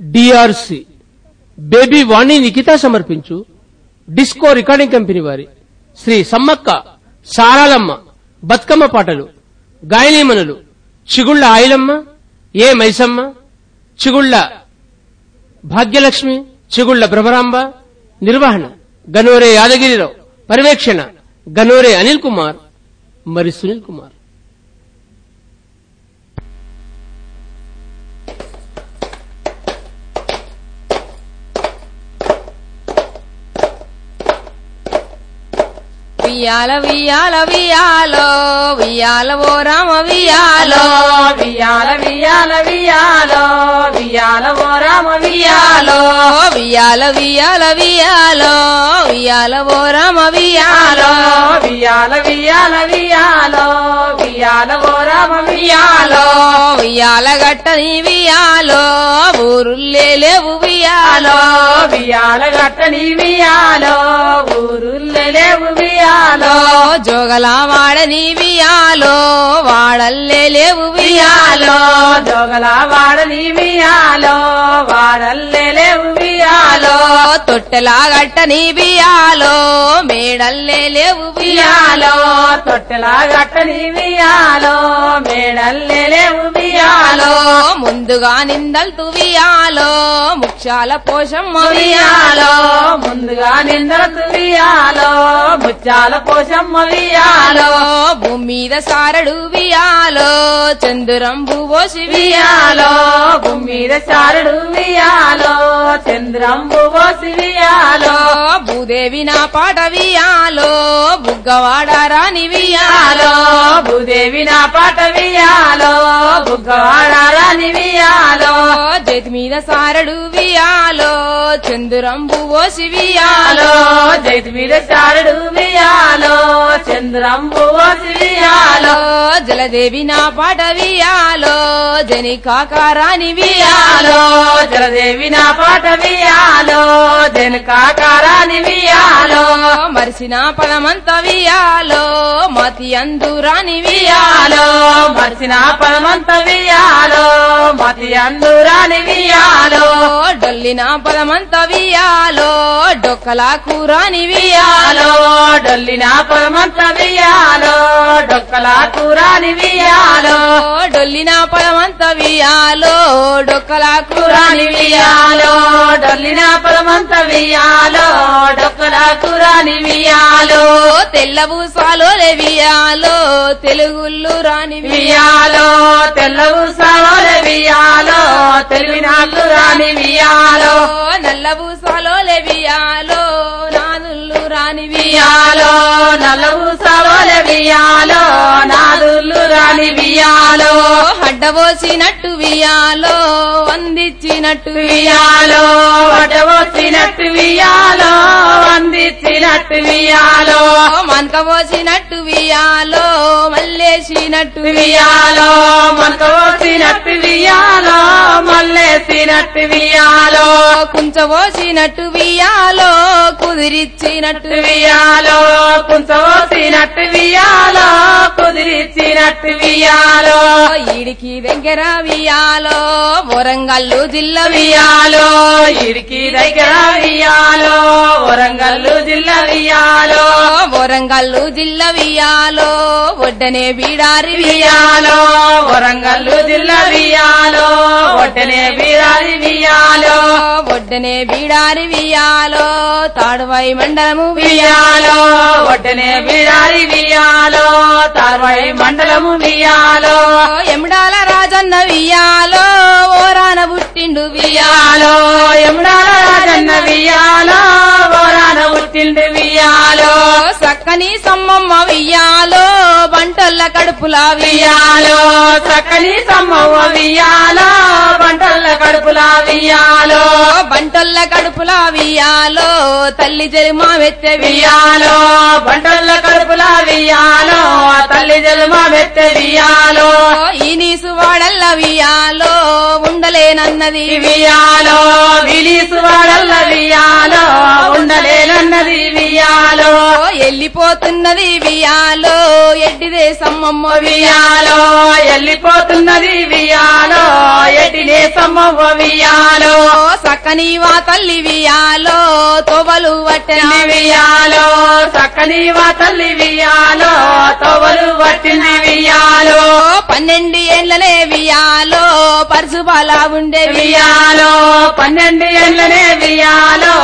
DRC baby వాణి నిఖిత సమర్పించు. Disco recording company వారి. శ్రీ సమ్మక్క సారాలమ్మ బతుకమ్మ పాటలు. గాయనీమనులు చిగుళ్ళ ఆయిలమ్మ ఏ మైసమ్మ. చిగుళ్ళ భాగ్యలక్ష్మి చిగుళ్ళ భ్రమరాంబ. నిర్వహణ గనోరే యాదగిరిరావు. పర్యవేక్షణ గనోరే అనిల్ కుమార్. మరి సునీల్ కుమార్. వియాల వియాల వియాలో వియాల ఓ రామ వియాలో వియాల వియాల వియాలో వియాల ఓ రామ వియాలో వియాల వియాల వియాలో వియాల ఓ రామ వియాలో వియాల వియాల వియాలో వియాల ఓ రామ వియాలో వియాల గట్టని వియాలో ఊరుల్లే లేవు వియాలో. వియాల గట్టని వియాలో ఊరుల్లే లేవు వియాలో. జోగల వాడని వియాలో వాడల్లే లేవు వియాలో. వియాలో జోగల వాడని వియాలో వాడల్లే లేవు వియాలో. తొట్టెలా గట్టని బియాలో మేడల్లే లేవు వియాలో. తొట్టెలా గట్టని వియాలో మేడల్లే లేవు వియాలో ముందుగా నిందలు తువియాలో ముఖ్యాల పోషమ్మ వియాలో ముందుగా నిందలు తువియాలో ముత్యాల పోషమ్మ వియాలో భూమి మీద సారడు వియాలో చంద్రం భువో శివియాలో భూమి మీద చారుడు వియాలో చంద్రం భువో శివియాలో భూదేవి నా పాట వియాలో బుగ్గవాడ రాని వియాలో భూదేవి నా పాట వియాలో Gara బుగ్గవాడారాని వియాలో. చేతి మీద సారడు వియాలో చందురంబు పోసి వియాలో. జైతు మీద చారుడు వియాలో చంద్రంబు పోసి వియాలో. జలదేవి నా పాట వియాలో జని కాకారాని వియాలో. జలదేవి నా పాట వియాలో జనకాకారాని వియాలో. మరిసిన పదమంత వియాలో మతి అందురాని వియాలో. మర్చిన పదమంత వియాలో మతి అందురాని వియాలో. డొల్లిన పదమంత వియాలో డొక్కలా కూరాని వియాలో. డొల్లిన పదమంత వియాలో డొక్కల కూరాని వియాలో. డొల్లిన పదమంత వియాలో డొక్కలా కూరాని వియాలో. డొల్లిన పదమంత వియాలో డొక్కల కూరాని వియాలో. తెల్లబూసాలో వియాలో తెలుగుళ్ళు రాని వియాలో. తెల్లవు సావల వియాలో తెలివి నాకు రాని వియాలో. నల్లబూసాలో వియాలో నాదుళ్ళు రాని వియాలో. నల్లవు సావల వియాలో నాదుల్లు రాని వియాలో. అడ్డబోసినట్టు వియాలో అందించినట్టు వడవచ్చినట్టు వియాలో అందించినట్టు వియాలో మనకబోసినట్టు వియాలో మల్లేసినట్టు వియాలో మనకు వచ్చినట్టు వియాలో మల్లేసినట్టు వియాలో కుంచబోసినట్టు వియాలో కుదిరిచ్చినట్టు వియాలో కుంచవచ్చినట్టు వియాలో కుదిరిచ్చినట్టు వియాలో ఈడికి దగ్గర వియాలో వరంగల్లు జిల్లా వియాలో ఇడికి దగ్గర వియాలో వరంగల్లు జిల్లా వియాలో వరంగల్లు జిల్లా వియాలో ఒడ్డనే బీడారి వియాలో వరంగల్లు జిల్లా వియాలో ఒడ్డనే బీడారి వియాలో ఒడ్డనే బీడారి వియాలో తాడువై మండలము వియాలో ఒడ్డనే బీడారి వియాలో తాడువై మండలము వియాలో ఎముడాల రాజన్న వియాలో ఓరాన పుట్టిండు వియాలో వియాలో రాజన్న వియాలో పుట్టిండు వియాలో సక్కని సమ్మమ్మ వియాలో బంటల్ల కడుపులా వియాలో చక్కని సమ్మవ్వ వియాలో బంటల్ల కడుపులా వియాలో బంటల్ల కడుపులా వియాలో తల్లి జరిమా వెత్తె వియాలో బంటల్ల కడుపులా వియాలో తల్లి జన్మ మెత్త వియాలో ఈ నీసు వాడల్ల వియాలో ఉండలేనన్నది వియాలో విలీసు వాడల్ల వియాలో వియాలో ఎల్లిపోతున్నది వియాలో. ఎడ్డిదే సమ్మమ్మ చక్కని వా తల్లి వియాలో. తోవలు వట్టెన వియాలో. చక్కని వా తల్లి వియాలో. తోవలు పట్టింది వియాలో. పన్నెండు ఏళ్ళనే వియాలో. పరుసుబాల ఉండే వియాలో. పన్నెండు ఏళ్ళనే వియాలో.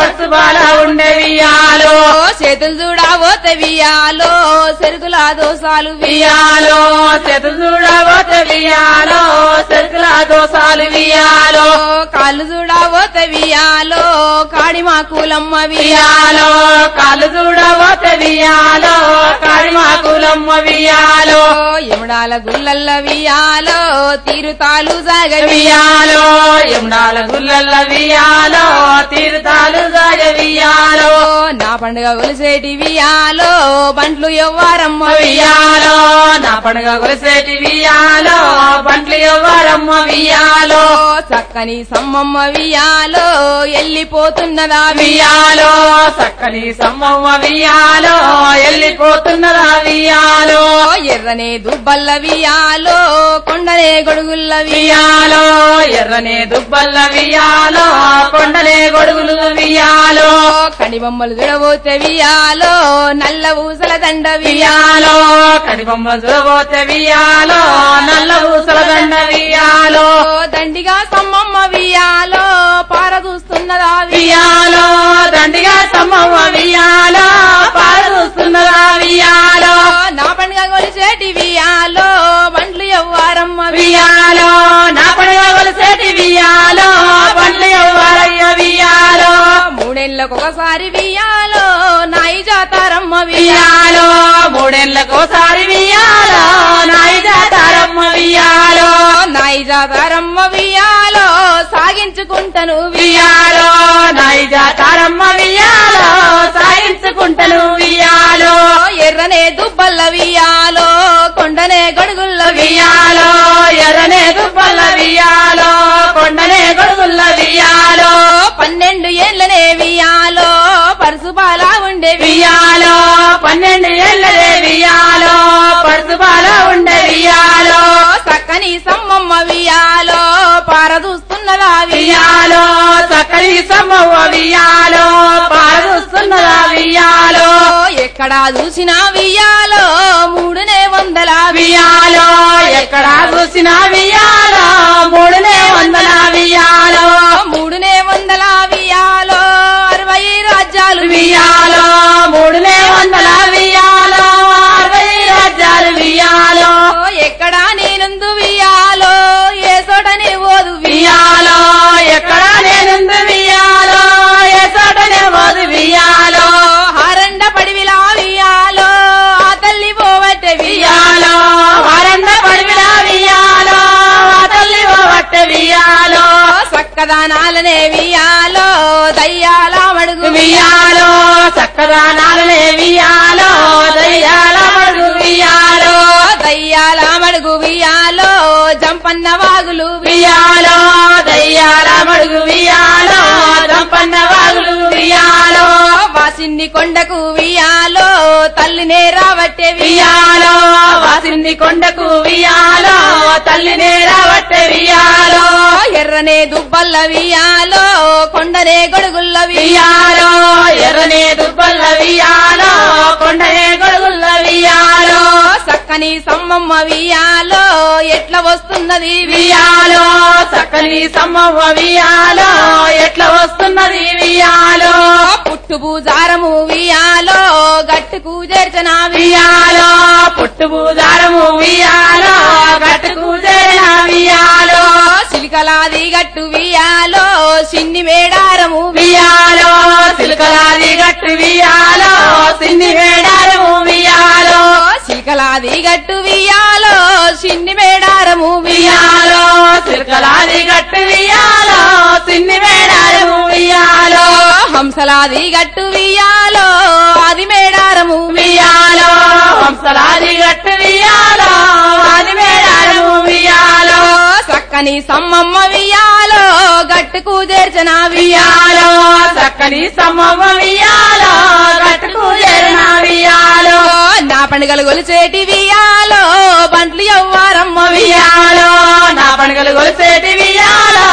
పసుబాల ఉండే వియాలో. చేతులు చూడబోతే వియాలో చెరుకుల దోసాలు వియాలో. చేతు చూడబోతే వియాలో చెరుకుల దోసాలు వియాలో. కాళ్ళు చూడబోతే వియాలో. కాడిమా కూలమ్మ వియాలో కాళ్ళు చూడబోతే వియాలో కాడిమాకులమ్మ వియాలో. ఎముడాల గుల్లల్ల వియాలో తీరుతాలు సాగవి వియాలో యమునాల గుల్లల్ల వియాలో నా పండుగ ఒలిసేటి వియాలో బండ్లు ఎవ్వరమ్మ వియాలో నా పండుగ కొలిసేటి వియాలో బండ్లు ఎవ్వరమ్మ వియాలో చక్కని సమ్మమ్మ వియాలో ఎల్లిపోతున్నదా వియాలో చక్కని సమ్మమ్మ వియాలో వెళ్ళిపోతున్నదా వియాలో ఎర్రనే దుబ్బల్ల వియాలో కొండనే గొడుగుల్ల వియాలో ఎర్రనే దుబ్బల్ల వియాలో కొండలే గొడుగులు వియాలో కని బొమ్మలు వియాలో నల్ల ఊసల దండ వియాలో కడిబొమ్మ వియాలో నల్ల ఊసల దండ వియాలో దండిగా సమ్మమ్మ వియాలో పారదూస్తున్నదా వియాలో దండిగా సమ్మవ్వ వియాలో పారుస్తున్నదా వియాలో నా పండుగ కొలిచేటి వియాలో బండ్లు ఎవ్వారమ్మ వియాలో నా పండుగ కొలిసేటి వియాలో బండ్లు ఎవ్వరయ్య వియాలో మూడేళ్ళకు ఒకసారి వియాలో నాయి జాతారమ్మ వియాలో మూడేళ్ళకోసారి వియాలో నాయి జాతారమ్మ వియాలో నాయి జాతారమ్మ వియాలో సాగించుకుంటను వియాలో నాయి జాతారమ్మ వియాలో సాయించుకుంటను వియాలో ఎర్రనే దుబ్బల్ల వియాలో కొండనే గడుగుల్ల వియాలో ఎర్రనే దుబ్బల వియాలో కొండనే గొడుగుల్ల వియాలో పన్నెండు ఏళ్ళనే వియాలో పరుసుబాల ఉండే వియాలో పన్నెండు ఏళ్ళదే వియాలో పరుసుబాల ఉండే వియాలో. చక్కని సమ్మమ్మ వియాలో పారదూస్తున్నదా వియాలో. చక్కని సమ్మవ్వ వియాలో పారుస్తున్నదా వియాలో. ఎక్కడా చూసినా వియాలో మూడునే వందల వియాలో ఎక్కడా చూసినా వియాలో మూడునే చక్కదానాలనే వియాలో దయ్యాల మడుగు వియాలో చక్కదానాలనే వియాలో దయ్యాల మడుగు వియాలో దయ్యాల మడుగు వియాలో జంపన్న వాగులు వియాలో దయ్యాల మడుగు వియాలో దంపన్న వాగులు వియాలో వాసిన్ని కొండకు వియాలో తల్లినే రావట్టే వియాలో వాసింది కొండకు వియాలో తల్లినే ఎర్రనే దుబ్బల్ల వియాలో కొండనే గొడుగుల్ల వియాలో ఎర్రనే దుబ్బల్ల వియాలో కొండనే గొడుగుల్ల వియాలో చక్కని సమ్మమ్మ వియాలో ఎట్లా వస్తున్నది వియాలో చక్కని సమ్మవ్వ వియాలో ఎట్లా వస్తున్నది వియాలో పుట్టు పూజారము వియాలో గట్టుకు చేర్చన వియాలో పుట్టు పూజారము వియాలో గట్టుకు చేరిన వియాలో సిలికలాది గట్టు వియాలో సిన్ని మేడారము వియాలో సిల్కలాది గట్టు వియాలో సిన్ని మేడారము వియాలో సిలికలాది గట్టు వియాలో సిన్ని మేడారము వియాలో సిల్కలాది గట్టు వియాలో సిన్ని మేడారము వియాలో హంసలాది గట్టు వియాలో అది మేడారము వియాలో హంసలాది గట్టు వియాలో చక్కని సమ్మమ్మ వియాలో గట్టుకు చేర్చిన వియాలో చక్కని సమ్మమ్మ వియాలో గట్టుకు చేరిన వియాలో నా పండుగలు గొలిచేటి వియాలో బంట్లు ఎవ్వారమ్మ వియాలో నా పండుగలు గొలిచేటి వియాలో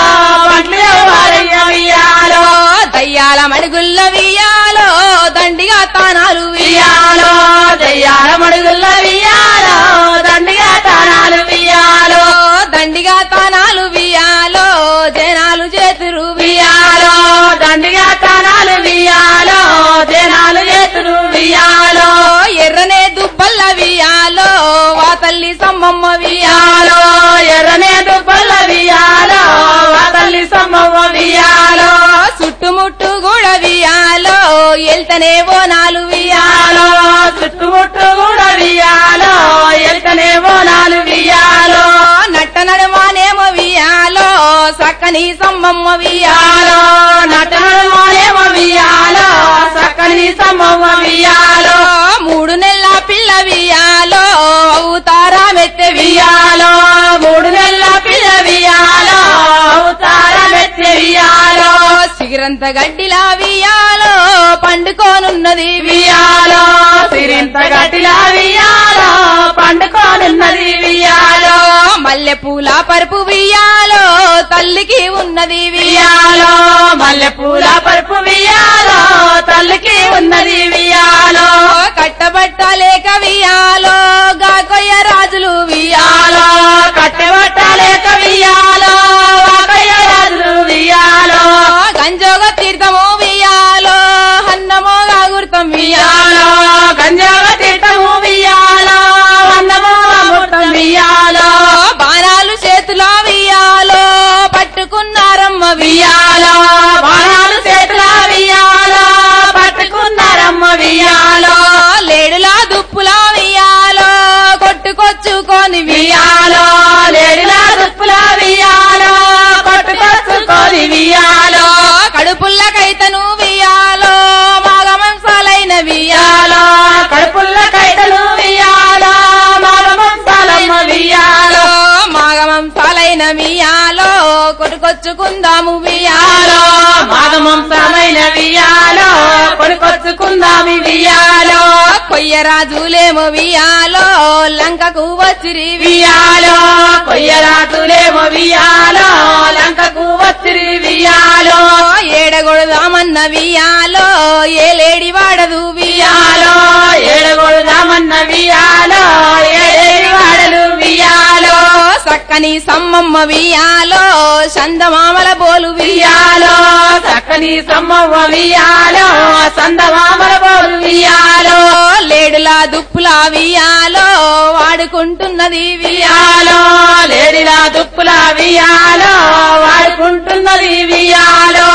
పంటలు ఎవ్వారయ్య వియాలో మడుగుల్ల వియాలో దండిగా తానాలు వియాలో దయ్యాల మడుగుల్ల వియాలో తల్లి సమ్మమ్మ వియాలో ఎర్రనేదు పల్ల వియాలో తల్లి సమ్మమ్మ వియాలో చుట్టుముట్టు గుడ వియాలో ఎల్తనే నాలుగు వియాలో వియాలో చుట్టుముట్టు గుడ వియాలో ఎల్కనే బోనాలు వియాలో నట్ట నడుమానేమో వియాలో సక్కని సమ్మమ్మ వియాలో నట్ట నడుమానేమో వియాలో సక్కని సమ్మమ్మ వియాలో సిగిరంత గడ్డిలా వియాలో పండుకోనున్నది వియాలో సిరింత గడ్డిలా వియాలో పండుకోనున్నది వియాలో మల్లె పూల పరుపు వియాలో తల్లికి ఉన్నది వియాలో మల్లె పూల పరుపు వియాలో తల్లికి ఉన్నది వియాలో కట్టబట్టలేక వియాలో గాకొయ్య రాజులు వియాలో కొనుకొచ్చుకుందాము వియాలో. వియాలో మాగమంసమైన వియాలో. కొడుకొచ్చుకుందామి వియాలో కొయ్యరాజులేమో వియాలో. లంకకు వచ్చిరి వియాలో. కొయ్యరాజులేమో వియాలో. లంకకు వచ్చిరి వియాలో. ఏడగొడదామన్న వియాలో. ఏలేడి వాడదు వియాలో. ఏడగొడదామన్న వియాలో. చక్కని సమ్మమ్మ వియాలో చందమామల బోలు వియాలో చక్కని సమ్మమ్మ వియాలో సందమామల బోలు వియాలో లేడులా దుప్పులా వియాలో వాడుకుంటున్నది వియాలో లేడిలా దుప్పులా వియాలో వాడుకుంటున్నది వియాలో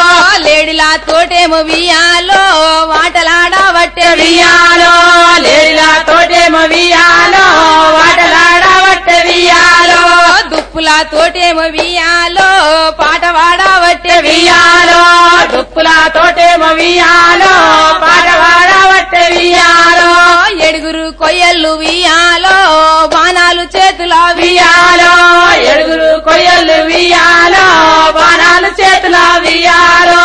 లేడిలా తోటేమో వియాలో వాటలాడబట్టే వియాలో లేడిలా తోటేమో వియాలో తోటేమో వియాలో పాట వాడవట్టే వియాలో దుప్పుల తోటేమో వియాలో పాట వాడవట్టే వియాలో ఎడుగురు కొయ్యలు వియాలో బాణాలు చేతుల వియాలో ఎడుగురు కొయ్యలు వియాలో బాణాలు చేతుల వియాలో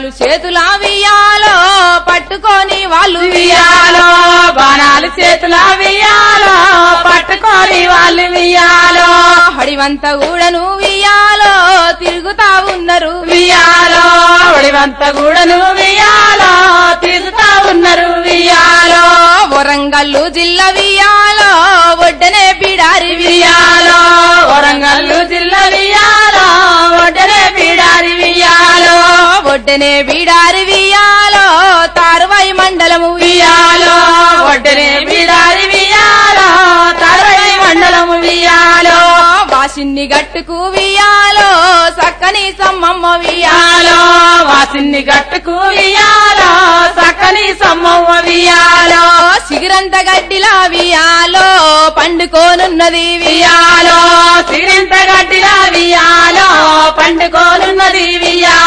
బాణాలు చేతుల వియాలో పట్టుకొని వాళ్ళు వియాలో బాణాలు చేతుల వియాలో పట్టుకొని వాళ్ళు వియాలో హడివంత గూడను వియాలో తిరుగుతా ఉన్నారు వియాలో హడివంత గూడను వియాలో తిరుగుతా ఉన్నారు వియాలో వరంగల్లు జిల్లా వియాలో ఒడ్డనే బిడారి వియాలో ఒడ్డనే బిడారి వియాలో తారువై మండలము వియాలో ఒడ్డనే పీడారి వియాలో తరవై మండలము వియాలో వాసిన్ని గట్టుకు వియాలో సక్కని సమ్మమ్మ వియాలో వాసిన్ని గట్టుకు వియాలో సక్కని సమ్మమ్మ వియాలో సిగిరంత గడ్డిలా వియాలో పండుకోనున్నది వియాలో సిగిరంత గడ్డిలా వియాలో పండుకోనున్నది వియాలో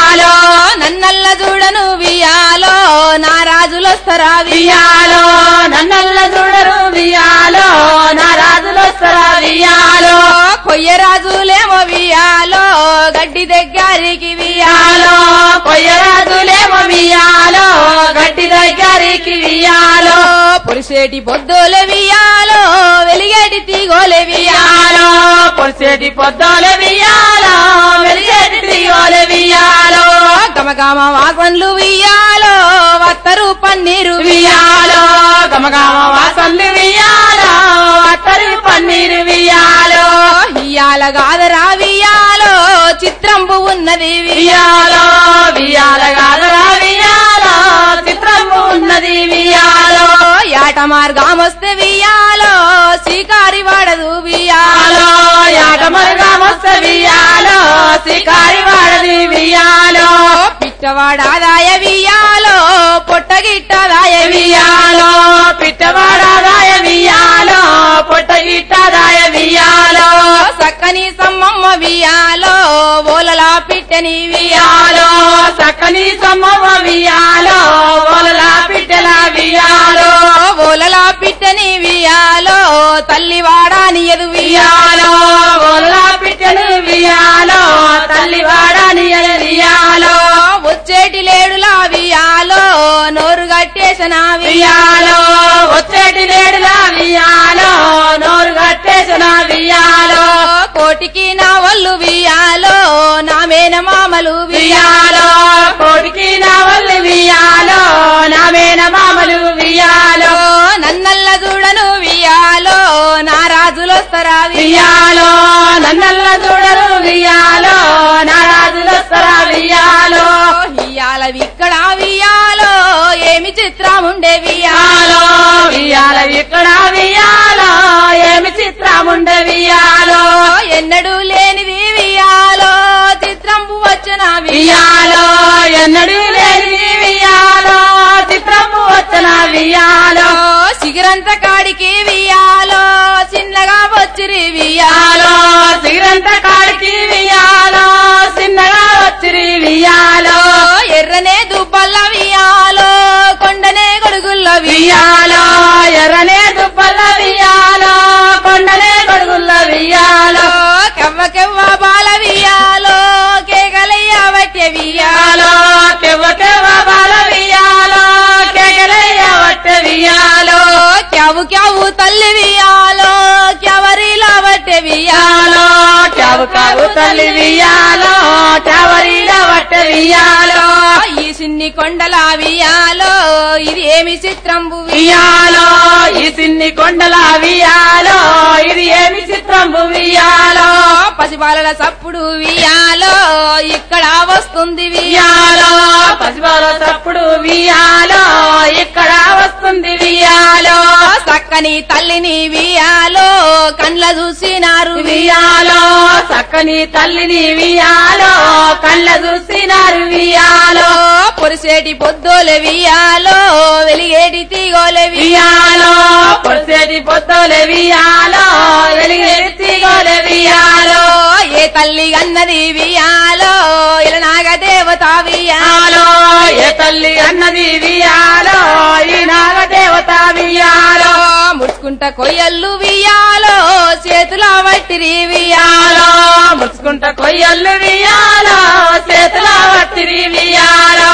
వస్తారా వియాలో నన్నల్ల చూడరు వియాలో నా రాజులొస్తరా వియాలో? కొయ్యరాజులేమో వియాలో గడ్డి దగ్గరికి వియాలో. కొయ్య రాజులేమో వియాలో గడ్డి దగ్గరికి వియాలో. పొలిసేటి పొద్దులు వియాలో వెలిగేటి తీగోలు వియాలో. వియాలో పొద్దులు వియాలో వెలిగేటి తీగోలు వియాలో. గమ గమగమ వాసన్లు వియాలో. వత్తరు పన్నీరు వియాలో గమగమ వాసన్లు వియాలో అత్తరి పన్నీరు వియాలో ఇయాల గాదరా వియాలో చిత్రంబు ఉన్నది వియాలో వియాల గాదరా వియాలో చిత్రము ఉన్నది వియాలో యాట మార్గమొస్తే వియాలో శ్రీకారి వాడదు వియాలో మస్త వియాలో వాడది వియాలో పిచ్చవాడాదాయ వియాలో పొట్టగిట్టదాయ వియాలో పిట్టవాడాదాయ వియాలో పొట్టగిట్టదాయ వియాలో సక్కని సమ్మమ్మ వియాలో ఓలలా పిట్టని వియాలో సక్కని సమ్మమ్మ వియాలో ఓలలా పిట్టల వియాలో ఓలలా పిట్టని వియాలో తల్లి వాడాని ఎదు ఓలలా పిట్టలు వియాలో తల్లి నోరు కట్టేసిన వియాలో వచ్చేటి లేడులా వియాలో నోరు కట్టేసిన వియాలో కోటికి నా వల్లు వియాలో నా మేన మామలు వియాలో కోటికి నా వల్లి వియాలో నా మేన మామలు వియాలో నన్నల్ల చూడను వియాలో నా రాజులొస్తరా వియాలో నన్నల్ల చూడరు వియాలో నా రాజులొస్తరా వియాలో ఇయాల ఏమి చిత్రముండే వియాలో వియాలో వియాల ఇక్కడ వియాలో ఏమి చిత్రముండ వియాలో ఎన్నడూ లేనిది వియాలో చిత్రంబు వచ్చిన వియాలో ఎన్నడూ లేని వియాలో చిత్రము వచ్చిన వియాలో సిగరంత కాడికి వియాలో చిన్నగా వచ్చిరి వియాలో సిగరంత కాడికి వియాలో చిన్నగా వచ్చిరి వియాలో ఎర్రనే దుబ్బల్ల గొడుగుల్ల వియాలో వియాలో ఎర్రనే దుబ్బల వియాలో కొండనే గొడుగుల వియాలో కవ్వ కెవ్వ బాల వియాలో కేకలయ్య బట్టె వియాలో వియాలో కెవ్వ కెవ్వ బాల వియాలో కేకలయ్య వట్ట వియాలో క్యావు క్యావు తల్లి వియాలో క్యవరిలా బట్టె వియాలో వియాలో చావు కావు తల్లి వియాలో చావరిల వట్ట వియాలో ఈ సిన్ని కొండల వియాలో ఇది ఏమి చిత్రంబు వియాలో ఈ సిన్ని కొండల వియాలో ఇది ఏమి చిత్రంబు వియాలో పసిబాలల సప్పుడు వియాలో ఇక్కడ వస్తుంది వియాలో. పసిబాల తప్పుడు వియాలో ఇక్కడ వస్తుంది వియాలో. చక్కని తల్లిని వియాలో కండ్ల చూసినారు వియాలో చక్కని తల్లిని వియాలో కండ్ల చూసినారు వియాలో పొరిసేటి పొద్దులే వియాలో వెలిగేటి తీగోలే వియాలో పొడిసేటి పొత్తులే వియాలో వెలిగేటి తీగోలే వియాలో ఏ తల్లి అన్నది వియాలో ఇలనాగ దేవత వియాలో ఏ తల్లి అన్నది వియాలో ఈ నాగదేవత వియాలో ముడుచుకుంట కొయ్యల్లు వియాలో చేతుల వట్టిరి వియాలో ముచ్చుకుంట కొయ్యల్లు వియాలో చేతుల వట్టిరి వియాలో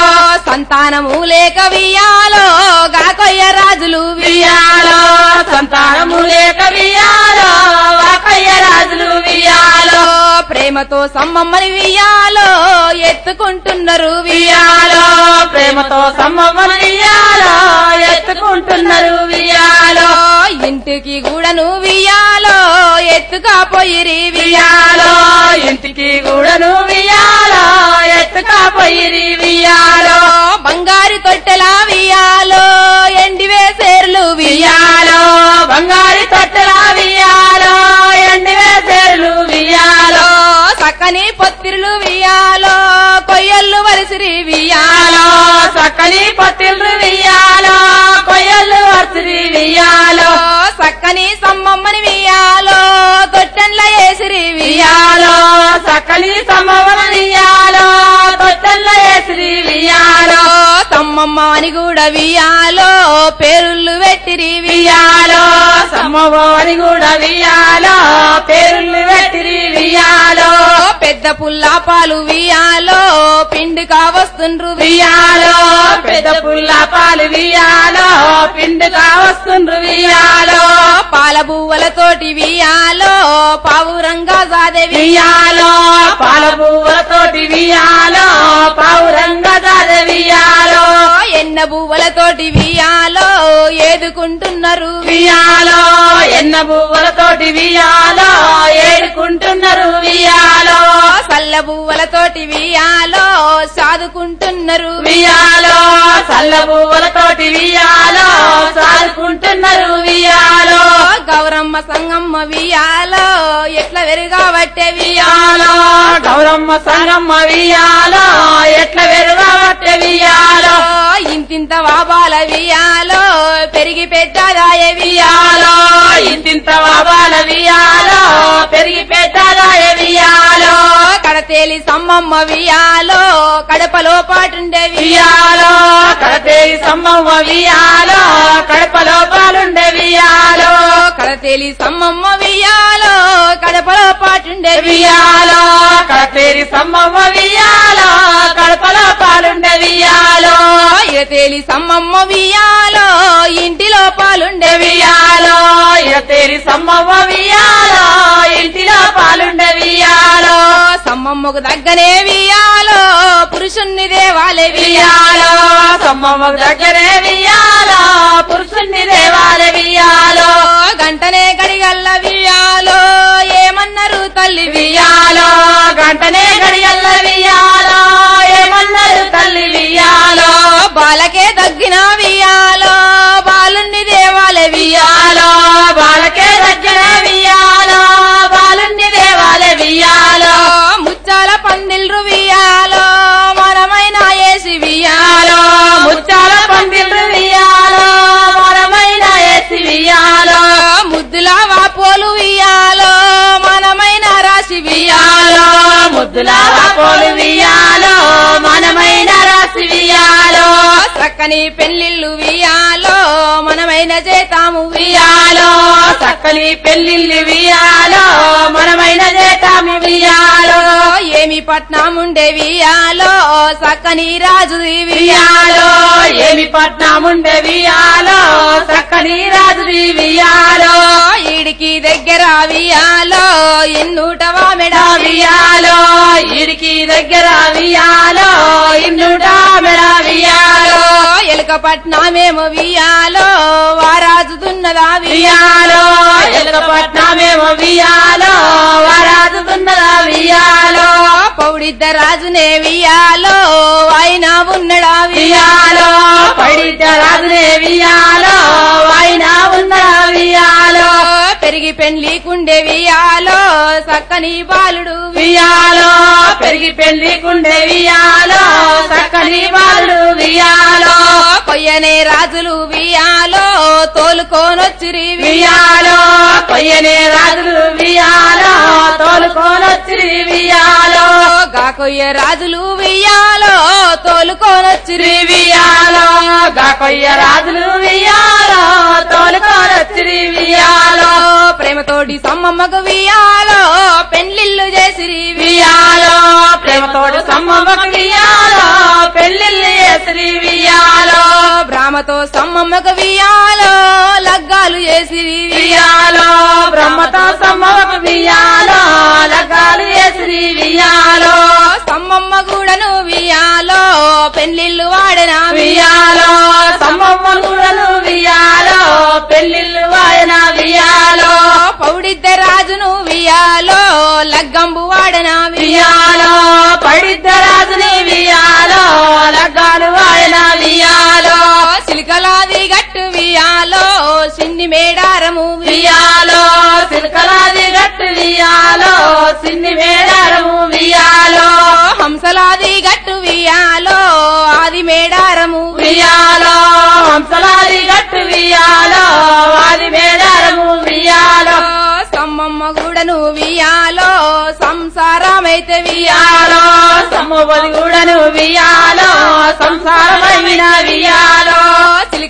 సంతానము లేక వియాలో గా కొయ్య రాజులు వియాలో సంతానము లేక వియాలో వాకయ్య రాజులు వియాలో ప్రేమతో సమ్మమ్మని వియాలో ఎత్తుకుంటున్నారు వియాలో ప్రేమతో సమ్మమ్మని ఇంటికి కూడాను వియాలో ఎత్తుకపోయిరి వియాలో ఇంటికి కూడాను వియాలో ఎత్తుకపోయిరి వియాలో బంగారు తొట్టెల వియాలో ఎండి వేసేర్లు వియాలో బంగారి తొట్టెల వియాలో ఎండి వేసేర్లు వియాలో చక్కని పొత్తిరులు వియాలో కొయ్యళ్ళు వరిసిరి వియాలో చక్కని పత్తిళ్ళు వియాలో వర్తిరి వియాలో సక్కని సమ్మమ్మని వియాలో తొట్టెన్ల ఏసిరి వియాలో సక్కని సమ్మమ్మని వియాలో తొట్టెన్ల ఏసిరి వియాలో సమ్మమ్మ అని కూడా వియాలో పేరుళ్ళు పెట్టిరి వియాలో సమ్మవారి కూడా వియాలో పేరుళ్ళు పెట్టిరి వియాలో పెద్ద పుల్ల పాలు వియాలో పిండి కావస్తుండ్రు వియాలో పెద్ద పుల్ల పాలు వియాలో పిండుగా వస్తుండ్రు వియాలో పాల బువ్వలతోటి వియాలో పావురంగా సాదే వియాలో పాల బువ్వలతోటి వియాలో పావురంగా పువ్వులతోటి వియాలో ఏదుకుంటున్నారు? వియాలో ఎన్న పువ్వులతోటి వియాలో ఏడుకుంటున్నారు? వియాలో సల్ల పువ్వులతోటి వియాలో సాదుకుంటున్నారు. వియాలో సల్ల పువ్వులతోటి వియాలో సాదుకుంటున్నారు? వియాలో గౌరమ్మ సంగమ్మ వియాలో ఎట్ల వెరుగాబట్టే వియాలో గౌరమ్మ సంగమ్మ వియాలో ఎట్ల వెరుగబట్టే వియాలో ఇంతింత వాబాల వియాలో పెరిగి పెద్దదాయ వియాలో ఇంతింత వాబాల వియాలో పెరిగి పెట్టాలాయ వియాలో కడతేలి సమ్మమ్మ వియాలో కడపలో పాటుండే వియాలో కడతేరి సమ్మవ్వ వియాలో కడపలో పాలుండే వియాలో కడతేలి సమ్మమ్మ వియాలో కడపలో పాటుండే వియాలో కడతేరి సమ్మవ్వ వియాలో కడపలో పాలుండే వియాలో ఇరతేలి సమ్మమ్మ వియాలో ఇంటిలో పాలుండే వియాలో ఇరతేరి సమ్మవ్వ వియాలో ఇంటిలో పాలుండే వియాలో సమ్మమ్మకు దగ్గనే వియాలో పురుషుణ్ణి దేవాలే వియాలో సమ్మవ్వ దగ్గరే వియాలో పురుషుణ్ణి దేవాల వియాలో. గంటనే గడిగల్ల వియాలో. ఏమన్నారు తల్లి వియాలో? గంటనే ముద్దుల పోలు వియాలో మనమైన రాసి వియాలో చక్కని పెళ్ళిళ్ళు వియాలో మనమైన చేతాము వియాలో చక్కని పెళ్ళిళ్ళు వియాలో మనమైన చేతాము వియాలో ఏమి పట్నముండే వియాలో చక్కని రాజు వియాలో ఏమి పట్నముండే వియాలో చక్కని రాజు వియాలో ఇడికి దగ్గర వియాలో ఎన్నూట మెడా వియాలో ఇడికి దగ్గర వియాలో ఇన్నుట మెడా వియాలో ఎలుక పట్నమేమో వియాలో వారాజుతున్నదా వియాలో? ఎలగపట్నమేమో వియాలో వారాజుతున్నదా వియాలో? పౌడిద్ద రాజునే వియాలో ఆయన ఉన్నడా వియాలో? పౌడిద్ద రాజునే వియాలో ఆయన ఉన్నడా వియాలో? పెరిగి పెళ్ళికుండే వియాలో సక్కని బాలుడు వియాలో. పెరిగి పెళ్ళికుండే వియాలో సక్కని బాలుడు వియాలో. కొయ్యనే రాజులు వియాలో తోలుకోనొచ్చిరి వియాలో. కొయ్యనే రాజులు వియాలో తోలుకోనొచ్చి వియాలో. గాకొయ్య రాజులు వియాలో తోలుకోనొచ్చిరి వియాలో. గాకొయ్య రాజులు వియాలో తోలుకోనొచ్చి వియాలో. ప్రేమతోడి సమ్మమ్మకు వియాలో పెండ్లిల్లు చేసిరి వియాలో. ప్రేమతోడు సమ్మమ్మకు వియాలో పెళ్ళిళ్ళు చేసిరి వియాలో. బ్రాహ్మతో సమ్మమ్మకు వియాలో లగ్గాలు చేసిరి వియాలో. బ్రహ్మతో సమ్మమ్మకు వియాలో లగ్గాలు చేసిరి వియాలో. సమ్మమ్మ గూడను వియాలో పెండ్లిల్లు వాడనా వియాలో. సమ్మమ్మ గూడను వియాలో పెళ్ళిళ్ళు వాయన వియాలో. పౌడిద్ద రాజును వియాలో లగ్గంబు వాడనా వియాలో? పడిద్ద రాజుని వియాలో లగ్గాలు వాయన వియాలో? సిలికలాది గట్టు వియాలో సిన్ని మేడారము వియాలో? సిల్కలాది గట్టు వియాలో సిన్ని మేడారము వియాలో? హంసలాది గట్టు వియాలో ఆది మేడారము వియాలో? హంసలాది గట్టు వియాలో వాది సంసారమైతే వియాలో వియాలో సమ్మవది కూడాను వియాలో సంసారమైన వియాలో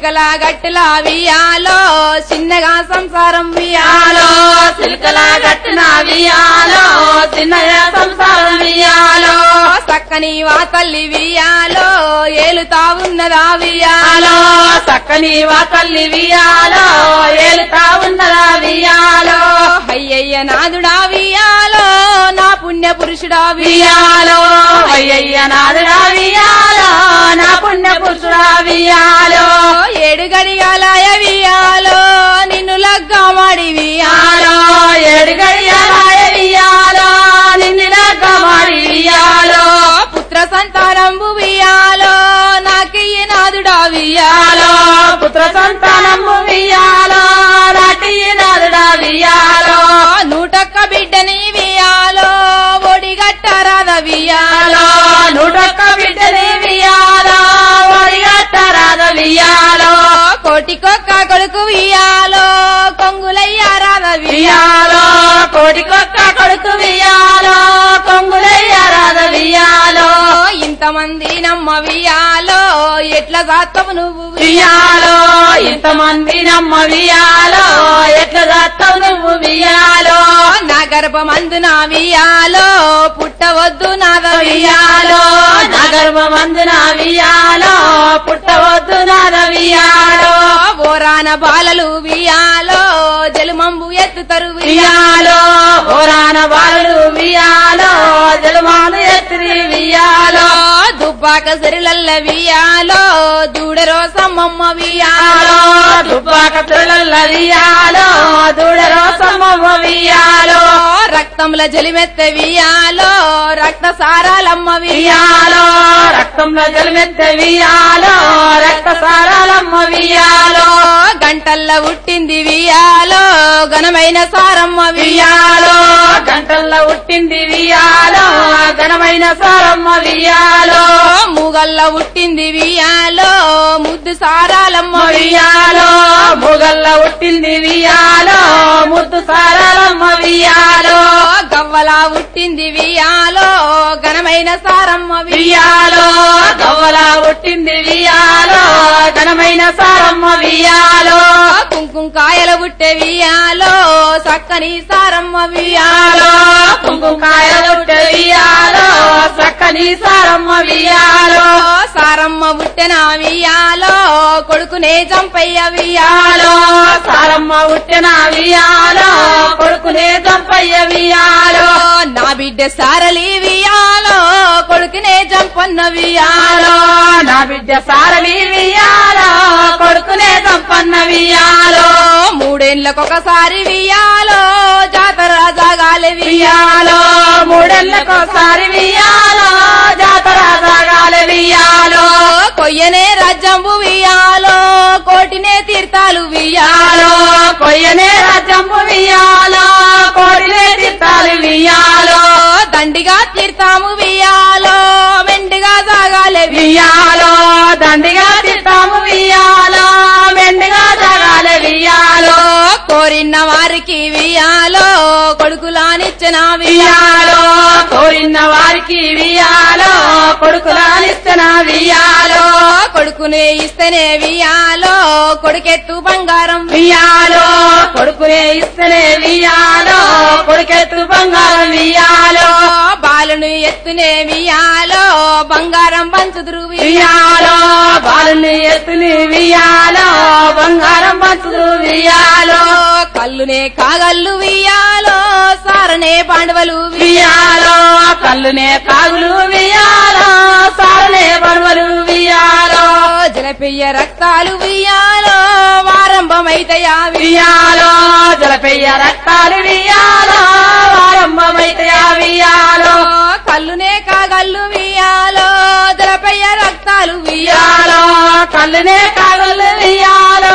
చిలికల గట్టుల వియాలో చిన్నగా సంసారం వియాలో వియాలో సిల్కల గట్టున వియాలో చిన్నగా సంసారం వియాలో చక్కని వా తల్లి వియాలో ఏలుతా ఉన్నదా వియాలో సక్కని చక్కని వా తల్లి వియాలో ఏలుతా ఉన్నదా వియాలో అయ్యయ్య నాదుడా వియాలో నా పుణ్య పురుషుడా వియాలో అయ్యయ్య నాదుడా వియాలో నా పుణ్య పురుషుడా వియాలో ఏడు గడియాలాయ వియాలో నిన్ను లగ్గమాడి వియాలో వియాలో ఏడు గడియాలాయ వియాలో నిన్ను కమాడి వియాలో పుత్ర సంతానంబు వియాలో నాకియ్యి నాదుడా వియాలో పుత్ర సంతానము వియాలో కోటికొక్క కొడుకు వియాలో కొంగులయ్యారా వియాలో వియాలో కోటికొక్క కొడుకు వియాలో ఇంతమంది నమ్మ వియాలో ఎట్లా జాతవు నువ్వు? వియాలో ఇంతమంది నమ్మ వియాలో ఎట్లా దాస్తావు నువ్వు? వియాలో నా గర్భమందు నా వియాలో పుట్టవద్దు నాద వియాలో వియాలో నా వియాలో పుట్టవద్దు నాద వియాలో ఓరాన బాలలు వియాలో జలుమంబు ఎత్తుతరు వియాలో ఓరాన బాలుడు వియాలో జలమాను ఎత్తిరి వియాలో దుబ్బాక సిరిలల్ల వియాలో దూడరో సమ్మమ్మ వియాలో దుబ్బాక పిల్లల వియాలో దూడరో సమవ వియాలో రక్తంల జలిమెత్త వియాలో రక్త సారాలమ్మ వియాలో రక్తంలో జలమెత్త వియాలో రక్త సారాలమ్మ వియాలో గంటల్ల ఉట్టింది వియాలో ఘనమైన సారమ్మ వియాలో వియాలో గంటల్లో ఉట్టింది వియాలో ఘనమైన సారమ్మ వియాలో మూగల్ల ఉట్టింది వియాలో ముద్దు సారాలమ్మ వియాలో మొగల్ల ఉట్టింది వియాలో ముద్దు సారాలమ్మ వియాలో. గవ్వలా ఉట్టింది వియాలో ఘనమైన సారమ్మ వియాలో గవ్వల ఉట్టింది వియాలో ఘనమైన సారమ్మ వియాలో. కుంకుమ కాయల ఉట్టే వియాలో చక్కని సారమ్మ వియాలో వియాలో కుంకుకాయలు వియాలో చక్కని సారమ్మ వియాలో సారమ్మ ఉట్టెన వియాలో కొడుకునే చంపయ్య వియాలో సారమ్మ ఉట్టిన వియాలో కొడుకునే చంపయ్య వియాలో నా బిడ్డ సారలి వియాలో కొడుకునే చంపన్న వియాలో. నా బిడ్డ సారలి వియాలో. కొడుకునే సంపన్న వియాలో. మూడేళ్ళకొకసారి వియాలో. జాతర జాగాలి వియాలో. వియాలో మూడేళ్ళకోసారి వియాలో. జాతర సాగాల వియాలో కొయ్యనే రాజ్యంబు వియాలో కోటినే తీర్థాలు వియాలో కొయ్యనే రాజ్యంపు వియాలో కోడిలే తీర్థాలు వియాలో దండిగా తీర్థాము వియాలో మెండిగా సాగాలి వియాలో దండిగా తీర్థాము వియాలో మెండుగా జగాల వియాలో కోరిన వారికి వియాలో కొడుకులానిచ్చిన వియాలో కోరిన వారికి వియాలో కొడుకులానిస్తున్న వియాలో కొడుకునే ఇస్తేనే వియాలో కొడుకెత్తు బంగారం. వియాలో కొడుకునే ఇస్తేనే వియాలో కొడుకెత్తు బంగారం వియాలో. బాలును ఎత్తునే వియాలో బంగారం పంచుదురు వియాలో. బాలుని ఎత్తుని వియాలో బంగారం పంచుదు వియాలో. కల్లునే కాగల్లు వియాలో సారనే పాండవలు వియాలో. కళ్ళునే కాగులు వియాలో సారనే పడవలు వియాలో జలపెయ్య రక్తాలు వియాలో వారంభమైతయా వియాలో జలపెయ్య రక్తాలు వియాలో ఆరంభమైతే వియాలో కల్లునే కాగల్లు వియాలో జలపెయ్య రక్తాలు వియాలో వియాలో కళ్ళునే కాగులు వియాలో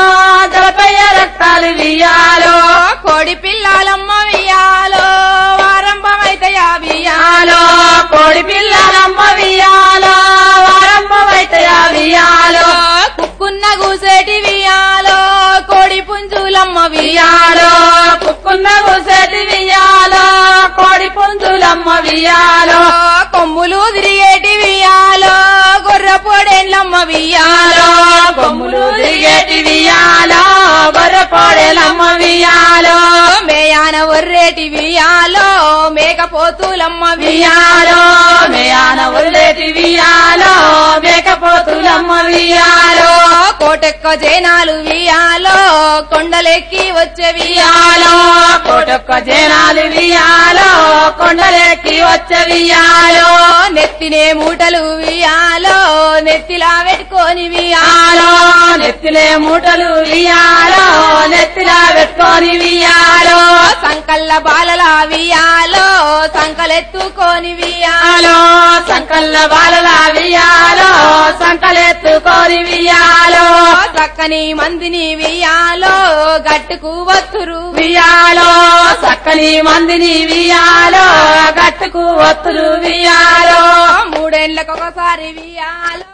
జలపెయ్య రక్తాలు వియాలో కోడి పిల్లాలమ్మ వియాలో వియాలో కుక్కున్న వియాలో కోడి పుంజులమ్మ వియాలో కొమ్ములు తిరిగేటి వియాలో గొర్ర పొడేళ్ళమ్మ వియాలో కొమ్ములు దిగేటి వియాలో బర్రపాడేలమ్మ వియాలో మేయాన ఒర్రేటి వియాలో మేకపోతులమ్మ వియాలో మేయాన ఒర్రేటి వియాలో మేకపోతులమ్మ వియాలో కోటెక్క జనాలు వియాలో కొండలెక్కి వచ్చే వియాలో కోటొక్క జనాలు వియాలో కొండలెక్కి వచ్చే వియాలో నెత్తినే మూటలు వియాలో నెత్తిలా పెట్టుకొని వియాలో నెత్తిలే మూటలు వియాలో నెత్తిలా పెట్టుకొని వియాలో సంకల్ల బాలలా వియాలో సంకలెత్తుకొని వియాలో సంకల్ల బాలలా వియాలో సంకలెత్తుకొని వియాలో చక్కని మందిని వియాలో గట్టుకు వత్తురు వియాలో చక్కని మందిని వియాలో గట్టుకు ఒత్తులు వియాలో మూడేళ్ళకు ఒకసారి వియాలో